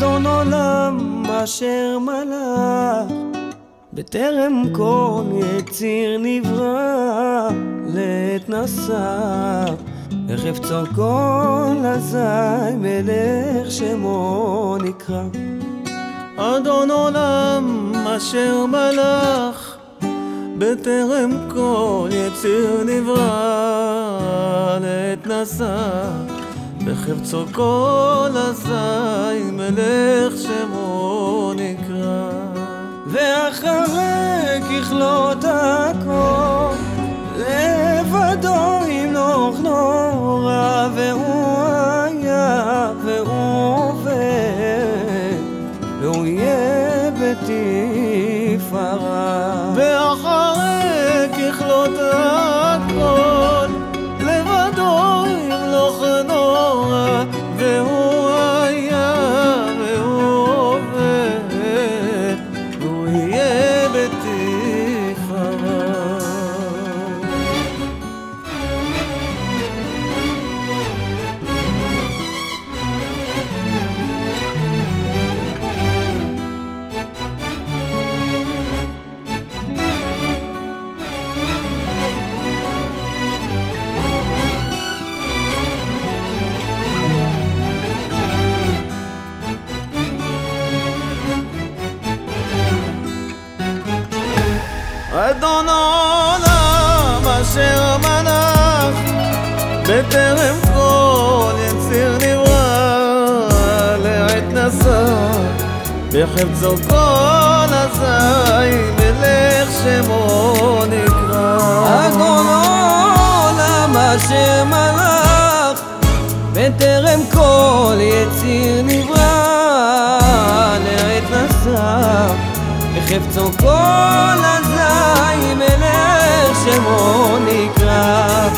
אדון עולם אשר מלך בטרם כל יציר נברא לעת נסע וחפצו כל אזי מלך שמו נקרא. אדון עולם אשר מלך בטרם כל יציר נברא לעת נסע בחפצו כל אזי מלך שמו נקרא. ואחרי ככלות הכל לבדו ימלוך נורא והוא היה והוא עובד והוא יהיה בתפארה ואחרי ככלות הכל אדון העולם אשר מלך בטרם כל יציר נברא לעת נסע בחפצו כל אזי מלך שמו נקרא אדון עולם אשר מלך בטרם כל יציר נברא בחפצו כל אזי מלך שמו נקרא